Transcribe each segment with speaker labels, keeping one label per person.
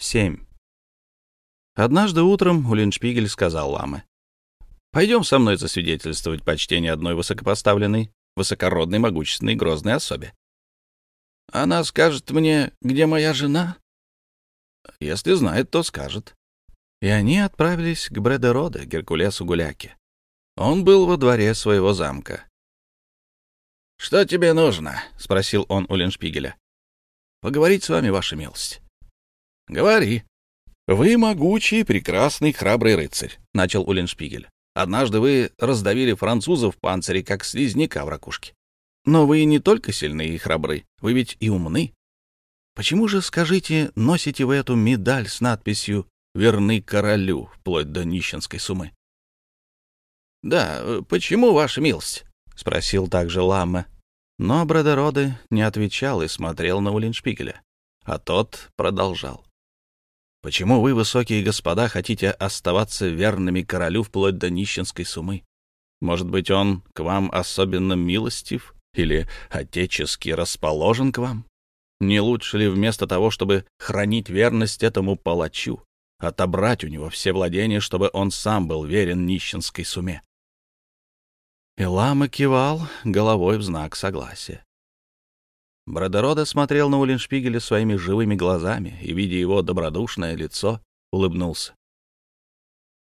Speaker 1: 7. Однажды утром Улиншпигель сказал Ламе, «Пойдем со мной засвидетельствовать почтение одной высокопоставленной, высокородной, могущественной, грозной особе». «Она скажет мне, где моя жена?» «Если знает, то скажет». И они отправились к Бредероде, Геркулесу Гуляке. Он был во дворе своего замка. «Что тебе нужно?» — спросил он у Леншпигеля. «Поговорить с вами, ваша милость». «Говори». «Вы могучий, прекрасный, храбрый рыцарь», — начал Уллиншпигель. «Однажды вы раздавили французов в панцире, как слизняка в ракушке. Но вы не только сильны и храбры, вы ведь и умны. Почему же, скажите, носите вы эту медаль с надписью «Верны королю» вплоть до нищенской суммы?» «Да, почему, ваша милость?» — спросил также Ламме. Но Бредероде не отвечал и смотрел на Уллиншпигеля, а тот продолжал. Почему вы, высокие господа, хотите оставаться верными королю вплоть до нищенской суммы? Может быть, он к вам особенно милостив или отечески расположен к вам? Не лучше ли вместо того, чтобы хранить верность этому палачу, отобрать у него все владения, чтобы он сам был верен нищенской суме? Илама кивал головой в знак согласия. Бродерода смотрел на Уллиншпигеля своими живыми глазами и, видя его добродушное лицо, улыбнулся.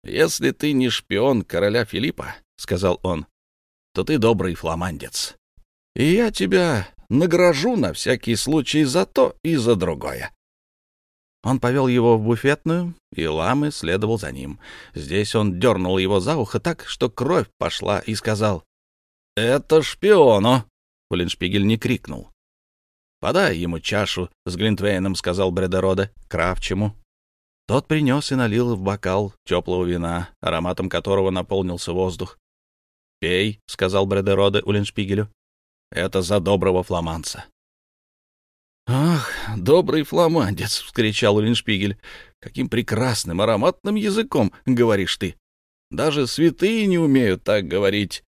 Speaker 1: «Если ты не шпион короля Филиппа, — сказал он, — то ты добрый фламандец. И я тебя награжу на всякий случай за то и за другое». Он повел его в буфетную, и Ламы следовал за ним. Здесь он дернул его за ухо так, что кровь пошла, и сказал, «Это шпиону!» Уллиншпигель не крикнул. «Подай ему чашу с Глинтвейном», — сказал Бредерода, — «кравчему». Тот принес и налил в бокал теплого вина, ароматом которого наполнился воздух. «Пей», — сказал Бредероде Уллиншпигелю. «Это за доброго фламанца». «Ах, добрый фламандец!» — вскричал Уллиншпигель. «Каким прекрасным, ароматным языком говоришь ты! Даже святые не умеют так говорить!»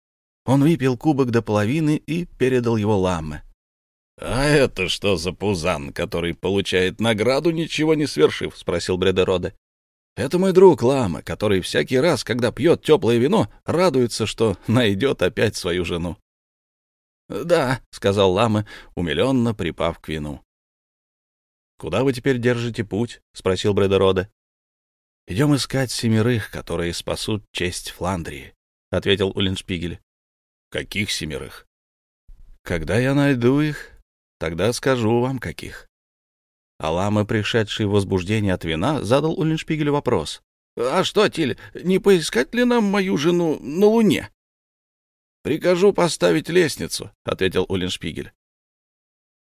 Speaker 1: Он выпил кубок до половины и передал его Ламме. «А это что за пузан, который получает награду, ничего не свершив?» — спросил Бредероде. «Это мой друг Лама, который всякий раз, когда пьет теплое вино, радуется, что найдет опять свою жену». «Да», — сказал Лама, умиленно припав к вину. «Куда вы теперь держите путь?» — спросил Бредероде. «Идем искать семерых, которые спасут честь Фландрии», — ответил Уллиншпигель. «Каких семерых?» «Когда я найду их, Тогда скажу вам, каких. Алама, пришедший в возбуждение от вина, задал Уллиншпигелю вопрос. — А что, Тиль, не поискать ли нам мою жену на Луне? — Прикажу поставить лестницу, — ответил Уллиншпигель.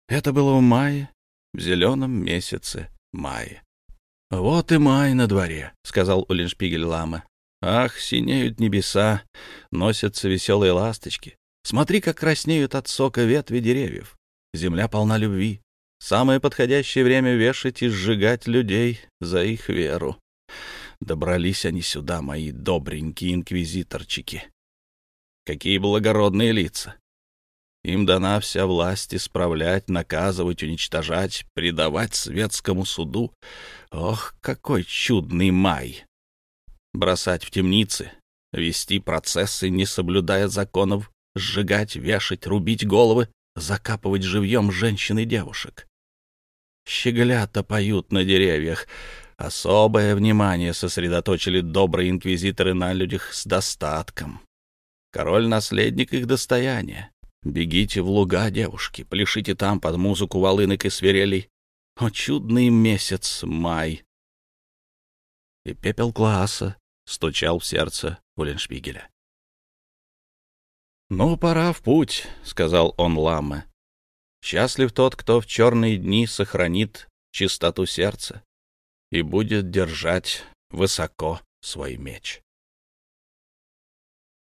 Speaker 1: Это было в мае, в зеленом месяце мая. — Вот и май на дворе, — сказал Уллиншпигель Лама. — Ах, синеют небеса, носятся веселые ласточки. Смотри, как краснеют от сока ветви деревьев. Земля полна любви. Самое подходящее время вешать и сжигать людей за их веру. Добрались они сюда, мои добренькие инквизиторчики. Какие благородные лица. Им дана вся власть исправлять, наказывать, уничтожать, предавать светскому суду. Ох, какой чудный май! Бросать в темницы, вести процессы, не соблюдая законов, сжигать, вешать, рубить головы, закапывать живьем женщин и девушек. Щеглята поют на деревьях. Особое внимание сосредоточили добрые инквизиторы на людях с достатком. Король-наследник их достояния. Бегите в луга, девушки, пляшите там под музыку волынок и свирелей. О, чудный месяц май! И пепел класса стучал в сердце Уллиншпигеля. «Ну, пора в путь», — сказал он Ламе. «Счастлив тот, кто в черные дни сохранит чистоту сердца и будет держать высоко свой меч».